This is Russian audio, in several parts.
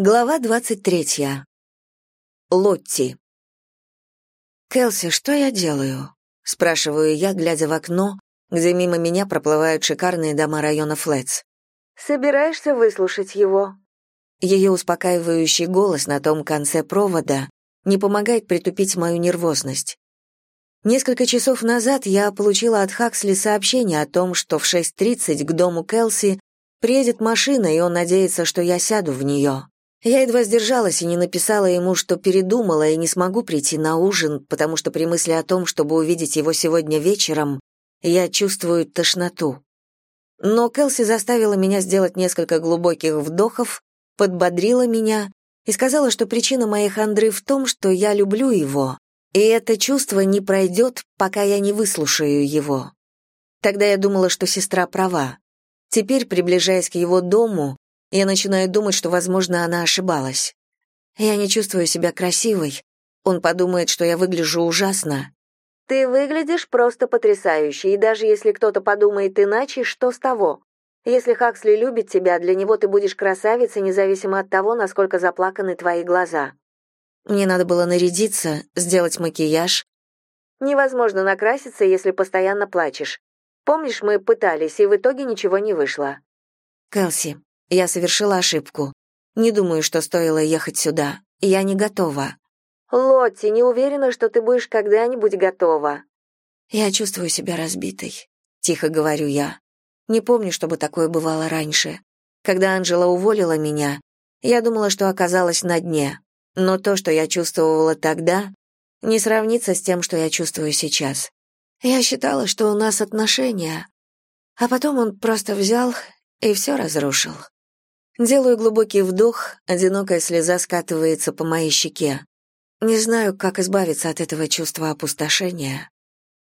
Глава 23. Лотти. «Келси, что я делаю?» — спрашиваю я, глядя в окно, где мимо меня проплывают шикарные дома района Флетс. «Собираешься выслушать его?» Ее успокаивающий голос на том конце провода не помогает притупить мою нервозность. Несколько часов назад я получила от Хаксли сообщение о том, что в 6.30 к дому Келси приедет машина, и он надеется, что я сяду в нее. Я едва сдержалась и не написала ему, что передумала и не смогу прийти на ужин, потому что при мысли о том, чтобы увидеть его сегодня вечером, я чувствую тошноту. Но Келси заставила меня сделать несколько глубоких вдохов, подбодрила меня и сказала, что причина моей хандры в том, что я люблю его, и это чувство не пройдет, пока я не выслушаю его. Тогда я думала, что сестра права. Теперь, приближаясь к его дому, я начинаю думать, что, возможно, она ошибалась. Я не чувствую себя красивой. Он подумает, что я выгляжу ужасно. Ты выглядишь просто потрясающе, и даже если кто-то подумает иначе, что с того? Если Хаксли любит тебя, для него ты будешь красавицей, независимо от того, насколько заплаканы твои глаза. Мне надо было нарядиться, сделать макияж. Невозможно накраситься, если постоянно плачешь. Помнишь, мы пытались, и в итоге ничего не вышло. Кэлси, я совершила ошибку. Не думаю, что стоило ехать сюда. Я не готова. Лотти, не уверена, что ты будешь когда-нибудь готова. Я чувствую себя разбитой. Тихо говорю я. Не помню, чтобы такое бывало раньше. Когда Анжела уволила меня, я думала, что оказалась на дне. Но то, что я чувствовала тогда, не сравнится с тем, что я чувствую сейчас. Я считала, что у нас отношения. А потом он просто взял и все разрушил. Делаю глубокий вдох, одинокая слеза скатывается по моей щеке. Не знаю, как избавиться от этого чувства опустошения.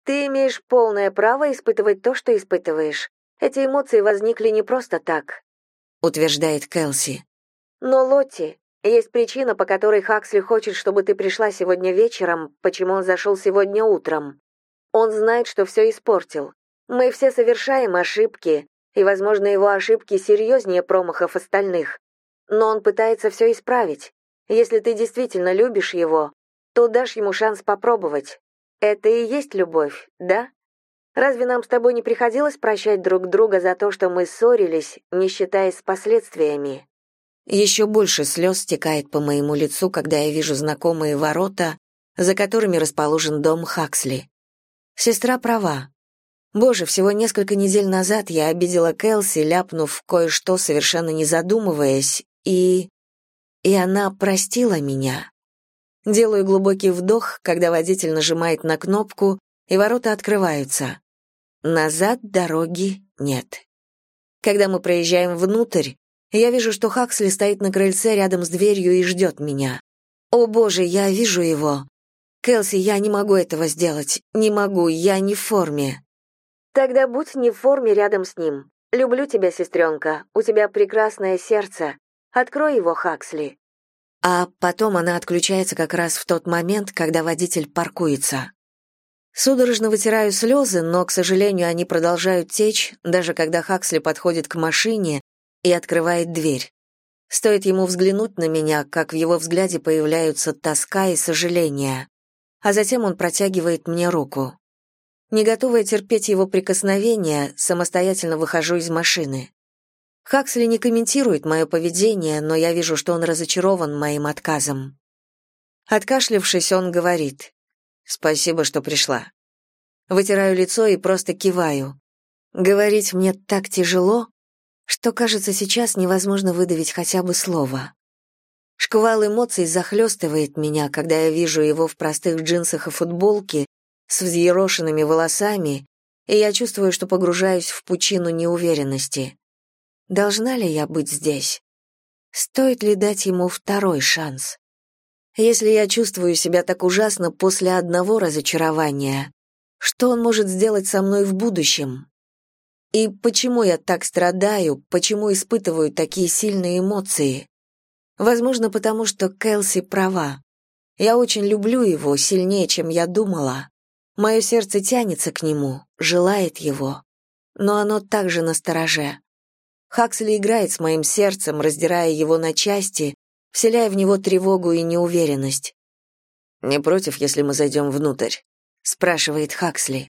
Ты имеешь полное право испытывать то, что испытываешь. Эти эмоции возникли не просто так, утверждает Келси. Но Лотти, есть причина, по которой Хаксли хочет, чтобы ты пришла сегодня вечером, почему он зашел сегодня утром. Он знает, что все испортил. Мы все совершаем ошибки, и, возможно, его ошибки серьезнее промахов остальных. Но он пытается все исправить. Если ты действительно любишь его, то дашь ему шанс попробовать. Это и есть любовь, да? Разве нам с тобой не приходилось прощать друг друга за то, что мы ссорились, не считаясь с последствиями? Еще больше слез стекает по моему лицу, когда я вижу знакомые ворота, за которыми расположен дом Хаксли. Сестра права. Боже, всего несколько недель назад я обидела Кэлси, ляпнув кое-что, совершенно не задумываясь, и... И она простила меня. Делаю глубокий вдох, когда водитель нажимает на кнопку, и ворота открываются. Назад дороги нет. Когда мы проезжаем внутрь, я вижу, что Хаксли стоит на крыльце рядом с дверью и ждет меня. О боже, я вижу его. Кэлси, я не могу этого сделать. Не могу, я не в форме. Тогда будь не в форме рядом с ним. Люблю тебя, сестренка. У тебя прекрасное сердце. Открой его, Хаксли. А потом она отключается как раз в тот момент, когда водитель паркуется. Судорожно вытираю слезы, но, к сожалению, они продолжают течь, даже когда Хаксли подходит к машине и открывает дверь. Стоит ему взглянуть на меня, как в его взгляде появляются тоска и сожаление. А затем он протягивает мне руку. Не готовая терпеть его прикосновения, самостоятельно выхожу из машины. Хаксли не комментирует мое поведение, но я вижу, что он разочарован моим отказом. Откашлившись, он говорит «Спасибо, что пришла». Вытираю лицо и просто киваю. Говорить мне так тяжело, что, кажется, сейчас невозможно выдавить хотя бы слово. Шквал эмоций захлестывает меня, когда я вижу его в простых джинсах и футболке с взъерошенными волосами, и я чувствую, что погружаюсь в пучину неуверенности. Должна ли я быть здесь? Стоит ли дать ему второй шанс? Если я чувствую себя так ужасно после одного разочарования, что он может сделать со мной в будущем? И почему я так страдаю, почему испытываю такие сильные эмоции? Возможно, потому что Кэлси права. Я очень люблю его, сильнее, чем я думала. Мое сердце тянется к нему, желает его, но оно также настороже. Хаксли играет с моим сердцем, раздирая его на части, вселяя в него тревогу и неуверенность. «Не против, если мы зайдем внутрь?» — спрашивает Хаксли.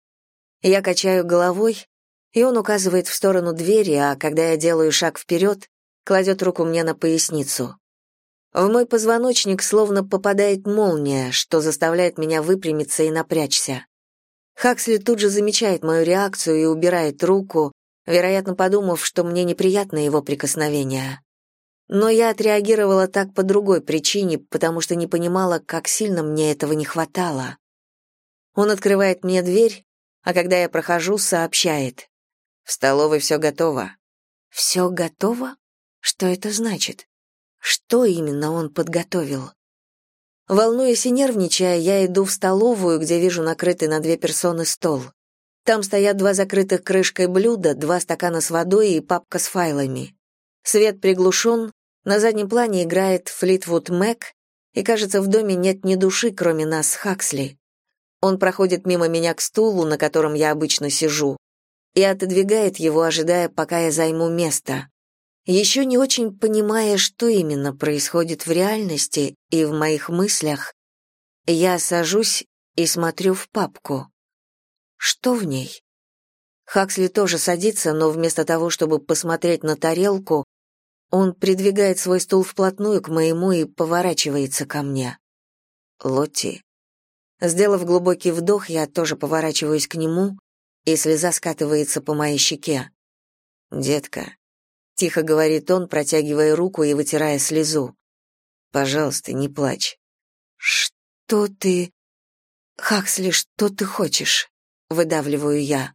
Я качаю головой, и он указывает в сторону двери, а когда я делаю шаг вперед, кладет руку мне на поясницу. В мой позвоночник словно попадает молния, что заставляет меня выпрямиться и напрячься. Хаксли тут же замечает мою реакцию и убирает руку, вероятно, подумав, что мне неприятно его прикосновение. Но я отреагировала так по другой причине, потому что не понимала, как сильно мне этого не хватало. Он открывает мне дверь, а когда я прохожу, сообщает. «В столовой все готово». «Все готово? Что это значит? Что именно он подготовил?» Волнуясь и нервничая, я иду в столовую, где вижу накрытый на две персоны стол. Там стоят два закрытых крышкой блюда, два стакана с водой и папка с файлами. Свет приглушен, на заднем плане играет Флитвуд Мэк, и, кажется, в доме нет ни души, кроме нас Хаксли. Он проходит мимо меня к стулу, на котором я обычно сижу, и отодвигает его, ожидая, пока я займу место. Еще не очень понимая, что именно происходит в реальности и в моих мыслях, я сажусь и смотрю в папку. Что в ней? Хаксли тоже садится, но вместо того, чтобы посмотреть на тарелку, он придвигает свой стул вплотную к моему и поворачивается ко мне. Лотти. Сделав глубокий вдох, я тоже поворачиваюсь к нему, и слеза скатывается по моей щеке. «Детка», — тихо говорит он, протягивая руку и вытирая слезу. «Пожалуйста, не плачь». «Что ты...» «Хаксли, что ты хочешь?» — выдавливаю я.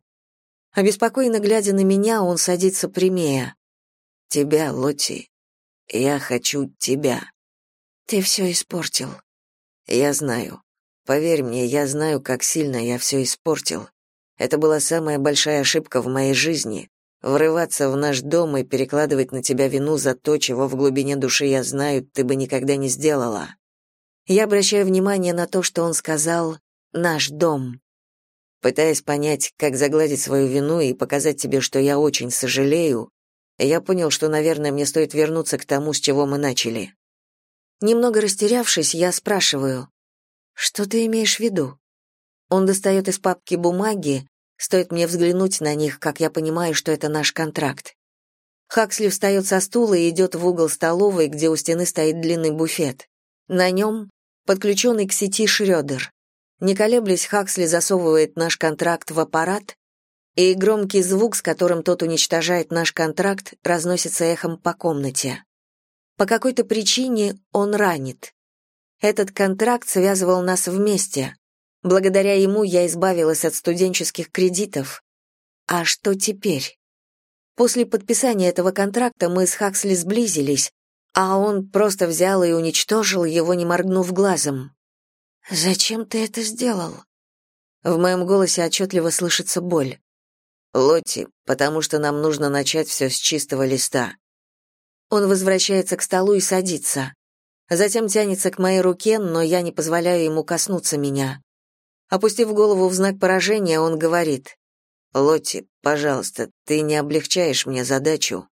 Обеспокоенно глядя на меня, он садится прямее. «Тебя, Лотти. Я хочу тебя». «Ты все испортил». «Я знаю. Поверь мне, я знаю, как сильно я все испортил. Это была самая большая ошибка в моей жизни, Врываться в наш дом и перекладывать на тебя вину за то, чего в глубине души я знаю, ты бы никогда не сделала. Я обращаю внимание на то, что он сказал «наш дом». Пытаясь понять, как загладить свою вину и показать тебе, что я очень сожалею, я понял, что, наверное, мне стоит вернуться к тому, с чего мы начали. Немного растерявшись, я спрашиваю, «Что ты имеешь в виду?» Он достает из папки бумаги, Стоит мне взглянуть на них, как я понимаю, что это наш контракт. Хаксли встает со стула и идет в угол столовой, где у стены стоит длинный буфет. На нем подключенный к сети Шрёдер. Не колеблясь, Хаксли засовывает наш контракт в аппарат, и громкий звук, с которым тот уничтожает наш контракт, разносится эхом по комнате. По какой-то причине он ранит. Этот контракт связывал нас вместе, Благодаря ему я избавилась от студенческих кредитов. А что теперь? После подписания этого контракта мы с Хаксли сблизились, а он просто взял и уничтожил его, не моргнув глазом. «Зачем ты это сделал?» В моем голосе отчетливо слышится боль. «Лотти, потому что нам нужно начать все с чистого листа». Он возвращается к столу и садится. Затем тянется к моей руке, но я не позволяю ему коснуться меня. Опустив голову в знак поражения, он говорит, «Лотти, пожалуйста, ты не облегчаешь мне задачу».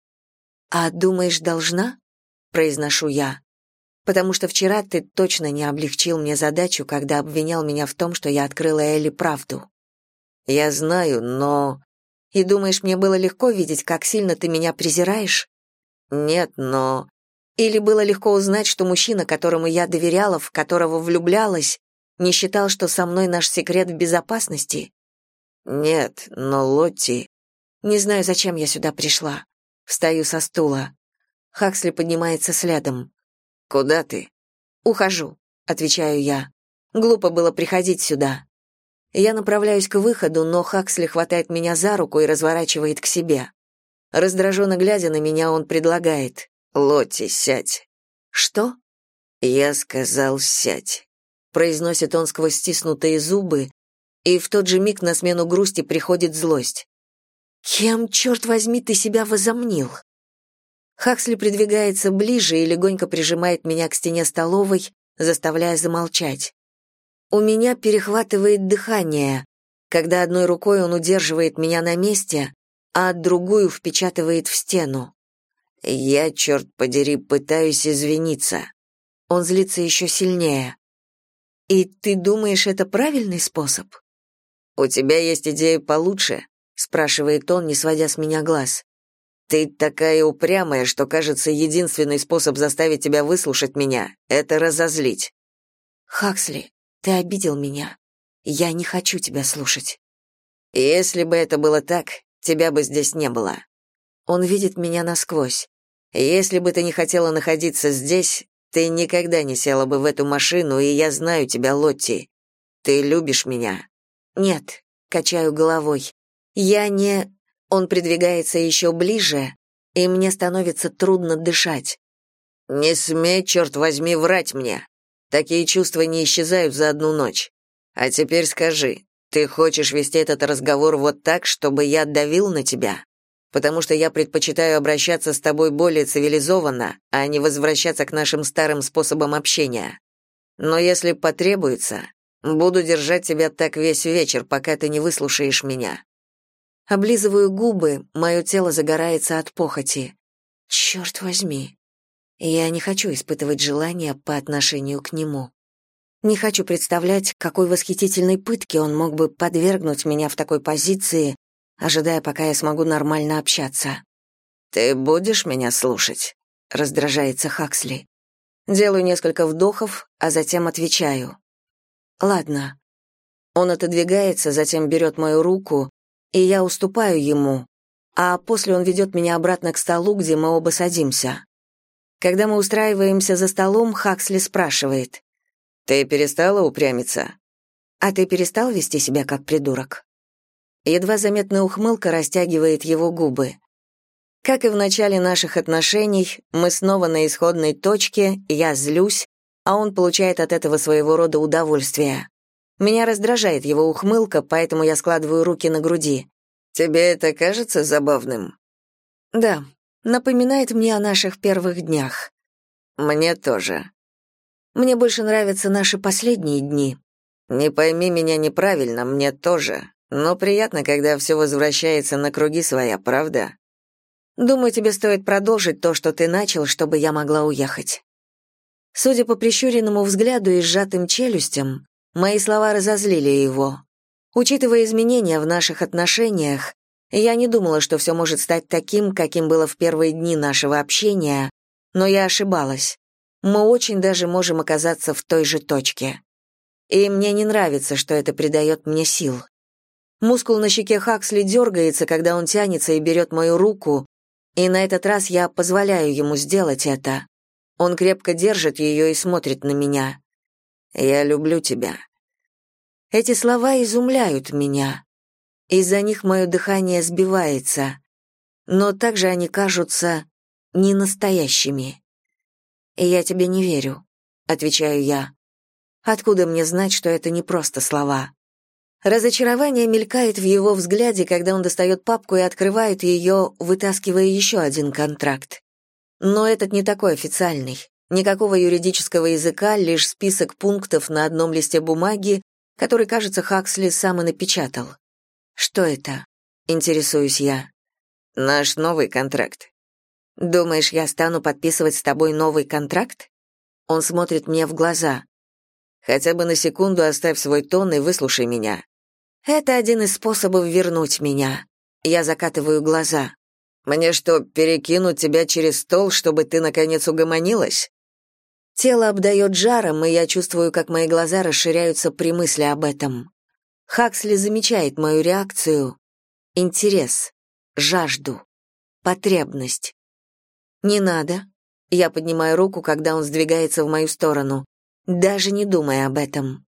«А думаешь, должна?» — произношу я. «Потому что вчера ты точно не облегчил мне задачу, когда обвинял меня в том, что я открыла Элли правду». «Я знаю, но...» «И думаешь, мне было легко видеть, как сильно ты меня презираешь?» «Нет, но...» «Или было легко узнать, что мужчина, которому я доверяла, в которого влюблялась, не считал, что со мной наш секрет в безопасности? Нет, но Лотти... Не знаю, зачем я сюда пришла. Встаю со стула. Хаксли поднимается следом. Куда ты? Ухожу, отвечаю я. Глупо было приходить сюда. Я направляюсь к выходу, но Хаксли хватает меня за руку и разворачивает к себе. Раздраженно глядя на меня, он предлагает. «Лотти, сядь». «Что?» «Я сказал, сядь» произносит он сквозь стиснутые зубы, и в тот же миг на смену грусти приходит злость. «Кем, черт возьми, ты себя возомнил?» Хаксли придвигается ближе и легонько прижимает меня к стене столовой, заставляя замолчать. У меня перехватывает дыхание, когда одной рукой он удерживает меня на месте, а другую впечатывает в стену. Я, черт подери, пытаюсь извиниться. Он злится еще сильнее. «И ты думаешь, это правильный способ?» «У тебя есть идея получше?» — спрашивает он, не сводя с меня глаз. «Ты такая упрямая, что, кажется, единственный способ заставить тебя выслушать меня — это разозлить». «Хаксли, ты обидел меня. Я не хочу тебя слушать». «Если бы это было так, тебя бы здесь не было». Он видит меня насквозь. Если бы ты не хотела находиться здесь, ты никогда не села бы в эту машину, и я знаю тебя, Лотти. Ты любишь меня. Нет, качаю головой. Я не Он придвигается еще ближе, и мне становится трудно дышать. Не смей, черт возьми, врать мне. Такие чувства не исчезают за одну ночь. А теперь скажи, ты хочешь вести этот разговор вот так, чтобы я давил на тебя? Потому что я предпочитаю обращаться с тобой более цивилизованно, а не возвращаться к нашим старым способам общения. Но если потребуется, буду держать тебя так весь вечер, пока ты не выслушаешь меня. Облизываю губы, мое тело загорается от похоти. Черт возьми. Я не хочу испытывать желания по отношению к нему. Не хочу представлять, какой восхитительной пытке он мог бы подвергнуть меня в такой позиции, ожидая, пока я смогу нормально общаться. «Ты будешь меня слушать?» — раздражается Хаксли. Делаю несколько вдохов, а затем отвечаю. «Ладно». Он отодвигается, затем берет мою руку, и я уступаю ему, а после он ведет меня обратно к столу, где мы оба садимся. Когда мы устраиваемся за столом, Хаксли спрашивает. «Ты перестала упрямиться?» «А ты перестал вести себя как придурок?» Едва заметная ухмылка растягивает его губы. Как и в начале наших отношений, мы снова на исходной точке, я злюсь, а он получает от этого своего рода удовольствие. Меня раздражает его ухмылка, поэтому я складываю руки на груди. «Тебе это кажется забавным?» «Да, напоминает мне о наших первых днях». «Мне тоже». «Мне больше нравятся наши последние дни». «Не пойми меня неправильно, мне тоже. Но приятно, когда все возвращается на круги своя, правда? Думаю, тебе стоит продолжить то, что ты начал, чтобы я могла уехать. Судя по прищуренному взгляду и сжатым челюстям, мои слова разозлили его. Учитывая изменения в наших отношениях, я не думала, что все может стать таким, каким было в первые дни нашего общения, но я ошибалась. Мы очень даже можем оказаться в той же точке. И мне не нравится, что это придает мне сил. Мускул на щеке Хаксли дергается, когда он тянется и берет мою руку, и на этот раз я позволяю ему сделать это. Он крепко держит ее и смотрит на меня. «Я люблю тебя». Эти слова изумляют меня. Из-за них мое дыхание сбивается, но также они кажутся ненастоящими. «Я тебе не верю», — отвечаю я. «Откуда мне знать, что это не просто слова?» Разочарование мелькает в его взгляде, когда он достает папку и открывает ее, вытаскивая еще один контракт. Но этот не такой официальный. Никакого юридического языка, лишь список пунктов на одном листе бумаги, который, кажется, Хаксли сам и напечатал. «Что это?» — интересуюсь я. «Наш новый контракт». «Думаешь, я стану подписывать с тобой новый контракт?» Он смотрит мне в глаза. «Хотя бы на секунду оставь свой тон и выслушай меня. Это один из способов вернуть меня. Я закатываю глаза. Мне что, перекинуть тебя через стол, чтобы ты наконец угомонилась? Тело обдает жаром, и я чувствую, как мои глаза расширяются при мысли об этом. Хаксли замечает мою реакцию. Интерес, жажду, потребность. Не надо. Я поднимаю руку, когда он сдвигается в мою сторону, даже не думая об этом.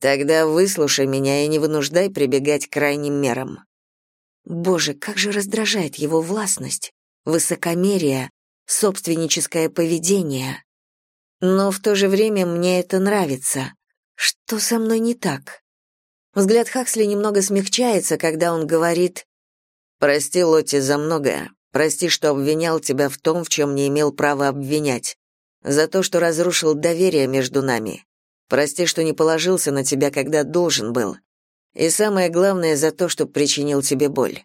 Тогда выслушай меня и не вынуждай прибегать к крайним мерам. Боже, как же раздражает его властность, высокомерие, собственническое поведение. Но в то же время мне это нравится. Что со мной не так? Взгляд Хаксли немного смягчается, когда он говорит «Прости, Лотти, за многое. Прости, что обвинял тебя в том, в чем не имел права обвинять. За то, что разрушил доверие между нами. Прости, что не положился на тебя, когда должен был. И самое главное, за то, что причинил тебе боль.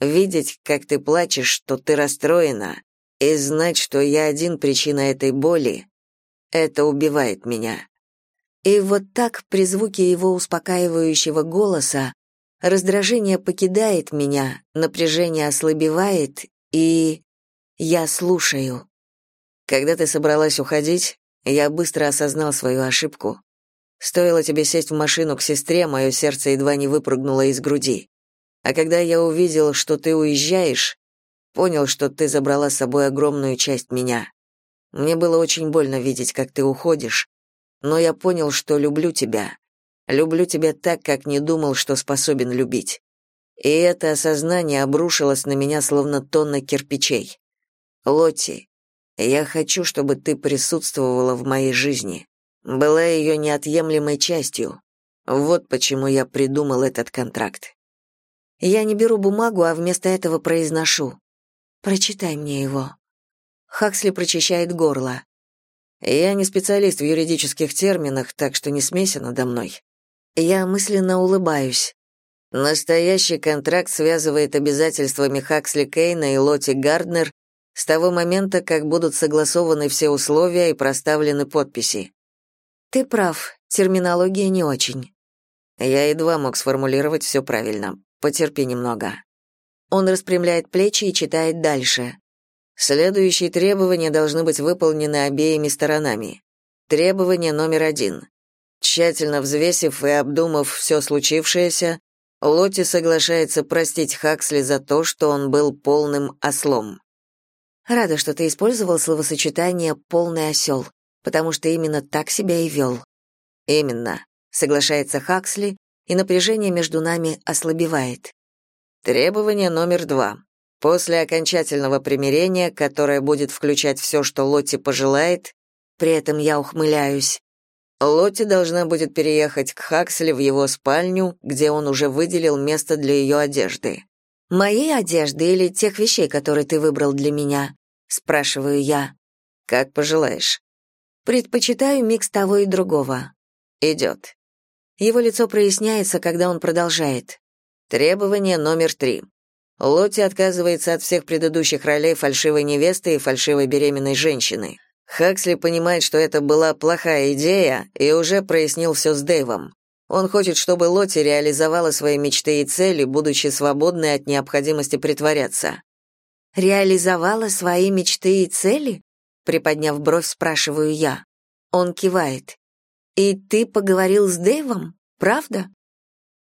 Видеть, как ты плачешь, что ты расстроена, и знать, что я один причина этой боли, Это убивает меня. И вот так при звуке его успокаивающего голоса раздражение покидает меня, напряжение ослабевает, и я слушаю. Когда ты собралась уходить, я быстро осознал свою ошибку. Стоило тебе сесть в машину к сестре, мое сердце едва не выпрыгнуло из груди. А когда я увидел, что ты уезжаешь, понял, что ты забрала с собой огромную часть меня. Мне было очень больно видеть, как ты уходишь, но я понял, что люблю тебя. Люблю тебя так, как не думал, что способен любить. И это осознание обрушилось на меня словно тонна кирпичей. Лотти, я хочу, чтобы ты присутствовала в моей жизни, была ее неотъемлемой частью. Вот почему я придумал этот контракт. Я не беру бумагу, а вместо этого произношу. Прочитай мне его. Хаксли прочищает горло. Я не специалист в юридических терминах, так что не смейся надо мной. Я мысленно улыбаюсь. Настоящий контракт связывает обязательствами Хаксли Кейна и Лоти Гарднер с того момента, как будут согласованы все условия и проставлены подписи. Ты прав, терминология не очень. Я едва мог сформулировать все правильно. Потерпи немного. Он распрямляет плечи и читает дальше. Следующие требования должны быть выполнены обеими сторонами. Требование номер один. Тщательно взвесив и обдумав все случившееся, Лотти соглашается простить Хаксли за то, что он был полным ослом. Рада, что ты использовал словосочетание «полный осел», потому что именно так себя и вел. Именно, соглашается Хаксли, и напряжение между нами ослабевает. Требование номер два. После окончательного примирения, которое будет включать все, что Лотти пожелает, при этом я ухмыляюсь, Лотти должна будет переехать к Хаксли в его спальню, где он уже выделил место для ее одежды. «Моей одежды или тех вещей, которые ты выбрал для меня?» — спрашиваю я. «Как пожелаешь». «Предпочитаю микс того и другого». «Идет». Его лицо проясняется, когда он продолжает. Требование номер три. Лотти отказывается от всех предыдущих ролей фальшивой невесты и фальшивой беременной женщины. Хаксли понимает, что это была плохая идея, и уже прояснил все с Дэйвом. Он хочет, чтобы Лотти реализовала свои мечты и цели, будучи свободной от необходимости притворяться. «Реализовала свои мечты и цели?» Приподняв бровь, спрашиваю я. Он кивает. «И ты поговорил с Дэйвом, правда?»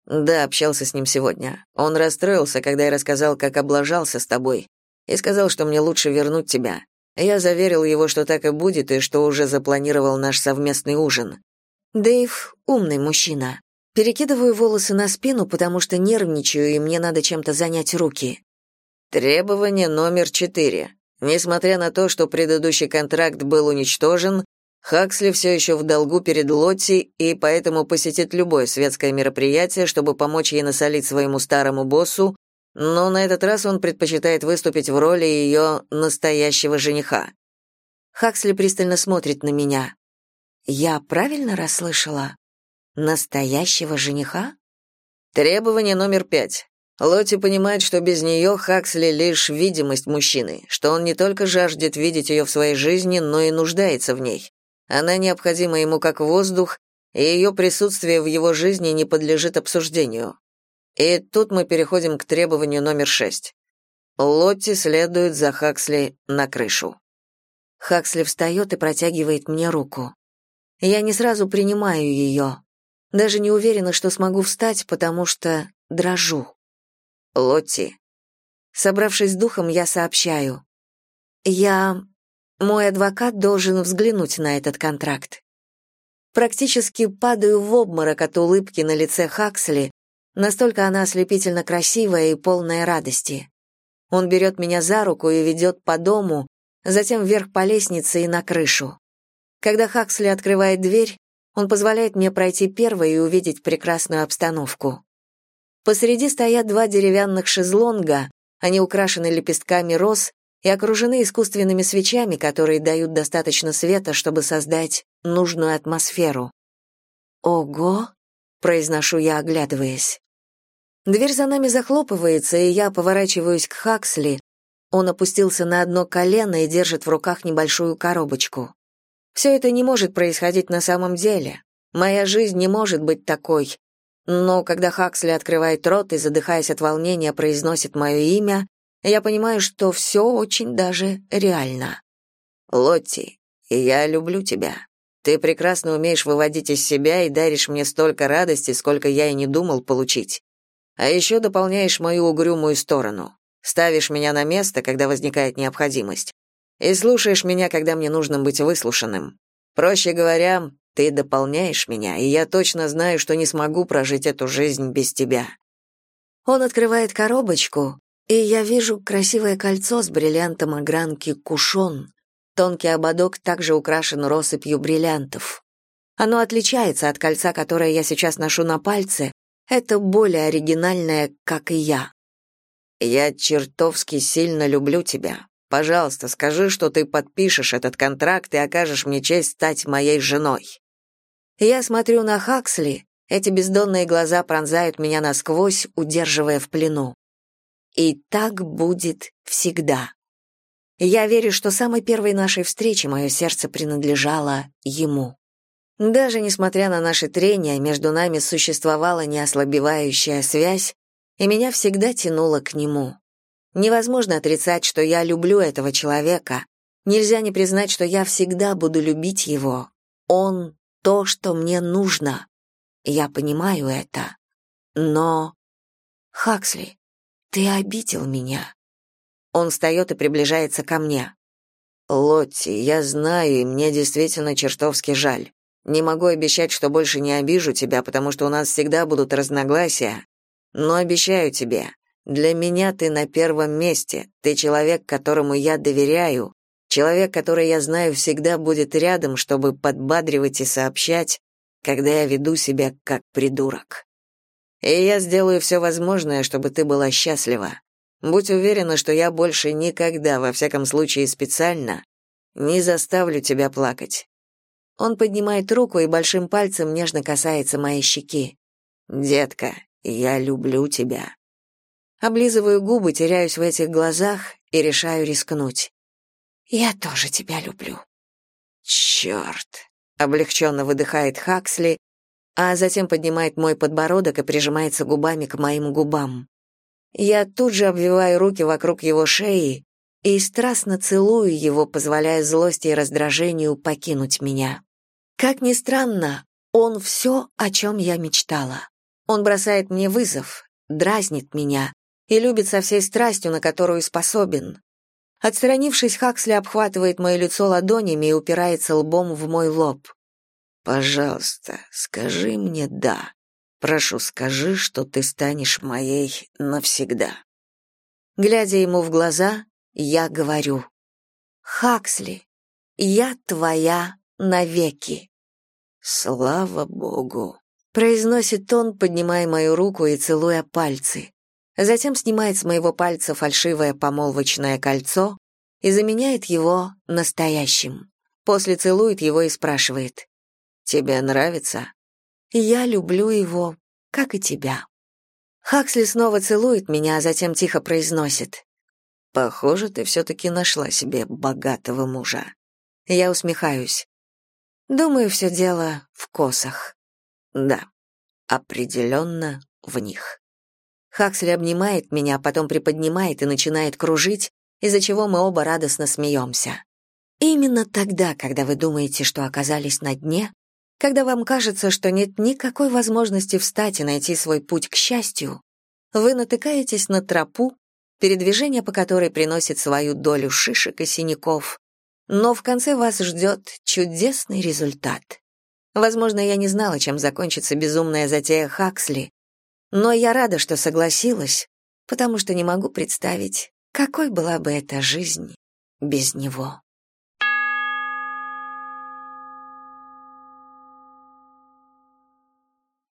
«Да, общался с ним сегодня. Он расстроился, когда я рассказал, как облажался с тобой, и сказал, что мне лучше вернуть тебя. Я заверил его, что так и будет, и что уже запланировал наш совместный ужин. Дэйв — умный мужчина. Перекидываю волосы на спину, потому что нервничаю, и мне надо чем-то занять руки. Требование номер четыре. Несмотря на то, что предыдущий контракт был уничтожен, Хаксли все еще в долгу перед Лотти и поэтому посетит любое светское мероприятие, чтобы помочь ей насолить своему старому боссу, но на этот раз он предпочитает выступить в роли ее настоящего жениха. Хаксли пристально смотрит на меня. Я правильно расслышала? Настоящего жениха? Требование номер пять. Лотти понимает, что без нее Хаксли лишь видимость мужчины, что он не только жаждет видеть ее в своей жизни, но и нуждается в ней. Она необходима ему как воздух, и ее присутствие в его жизни не подлежит обсуждению. И тут мы переходим к требованию номер шесть. Лотти следует за Хаксли на крышу. Хаксли встает и протягивает мне руку. Я не сразу принимаю ее. Даже не уверена, что смогу встать, потому что дрожу. Лотти. Собравшись духом, я сообщаю. Я... Мой адвокат должен взглянуть на этот контракт. Практически падаю в обморок от улыбки на лице Хаксли, Настолько она ослепительно красивая и полная радости. Он берет меня за руку и ведет по дому, затем вверх по лестнице и на крышу. Когда Хаксли открывает дверь, он позволяет мне пройти первой и увидеть прекрасную обстановку. Посреди стоят два деревянных шезлонга, они украшены лепестками роз и окружены искусственными свечами, которые дают достаточно света, чтобы создать нужную атмосферу. «Ого!» — произношу я, оглядываясь. Дверь за нами захлопывается, и я поворачиваюсь к Хаксли. Он опустился на одно колено и держит в руках небольшую коробочку. Все это не может происходить на самом деле. Моя жизнь не может быть такой. Но когда Хаксли открывает рот и, задыхаясь от волнения, произносит мое имя, я понимаю, что все очень даже реально. «Лотти, я люблю тебя. Ты прекрасно умеешь выводить из себя и даришь мне столько радости, сколько я и не думал получить. А еще дополняешь мою угрюмую сторону. Ставишь меня на место, когда возникает необходимость. И слушаешь меня, когда мне нужно быть выслушанным. Проще говоря, ты дополняешь меня, и я точно знаю, что не смогу прожить эту жизнь без тебя. Он открывает коробочку, и я вижу красивое кольцо с бриллиантом огранки кушон. Тонкий ободок также украшен россыпью бриллиантов. Оно отличается от кольца, которое я сейчас ношу на пальце. Это более оригинальное, как и я. Я чертовски сильно люблю тебя. Пожалуйста, скажи, что ты подпишешь этот контракт и окажешь мне честь стать моей женой. Я смотрю на Хаксли, эти бездонные глаза пронзают меня насквозь, удерживая в плену. И так будет всегда. Я верю, что самой первой нашей встрече мое сердце принадлежало ему. Даже несмотря на наши трения, между нами существовала неослабевающая связь, и меня всегда тянуло к нему. Невозможно отрицать, что я люблю этого человека. Нельзя не признать, что я всегда буду любить его. Он — то, что мне нужно. Я понимаю это. Но... Хаксли, ты обидел меня. Он встает и приближается ко мне. «Лотти, я знаю, и мне действительно чертовски жаль. Не могу обещать, что больше не обижу тебя, потому что у нас всегда будут разногласия. Но обещаю тебе, для меня ты на первом месте. Ты человек, которому я доверяю, человек, который я знаю всегда будет рядом, чтобы подбадривать и сообщать, когда я веду себя как придурок. И я сделаю все возможное, чтобы ты была счастлива. Будь уверена, что я больше никогда, во всяком случае специально, не заставлю тебя плакать. Он поднимает руку и большим пальцем нежно касается моей щеки. Детка, я люблю тебя. Облизываю губы, теряюсь в этих глазах и решаю рискнуть. Я тоже тебя люблю. Черт! Облегченно выдыхает Хаксли, а затем поднимает мой подбородок и прижимается губами к моим губам. Я тут же обвиваю руки вокруг его шеи и страстно целую его, позволяя злости и раздражению покинуть меня. Как ни странно, он все, о чем я мечтала. Он бросает мне вызов, дразнит меня и любит со всей страстью, на которую способен. Отстранившись, Хаксли обхватывает мое лицо ладонями и упирается лбом в мой лоб. «Пожалуйста, скажи мне «да». Прошу, скажи, что ты станешь моей навсегда. Глядя ему в глаза, я говорю: Хаксли, я твоя навеки. Слава богу, произносит он, поднимая мою руку и целуя пальцы. Затем снимает с моего пальца фальшивое помолвочное кольцо и заменяет его настоящим. После целует его и спрашивает: "Тебе нравится?" Я люблю его, как и тебя. Хаксли снова целует меня, а затем тихо произносит. Похоже, ты все-таки нашла себе богатого мужа. Я усмехаюсь. Думаю, все дело в косах. Да, определенно в них. Хаксли обнимает меня, потом приподнимает и начинает кружить, из-за чего мы оба радостно смеемся. Именно тогда, когда вы думаете, что оказались на дне, когда вам кажется, что нет никакой возможности встать и найти свой путь к счастью, вы натыкаетесь на тропу, передвижение по которой приносит свою долю шишек и синяков, но в конце вас ждет чудесный результат. Возможно, я не знала, чем закончится безумная затея Хаксли, но я рада, что согласилась, потому что не могу представить, какой была бы эта жизнь без него.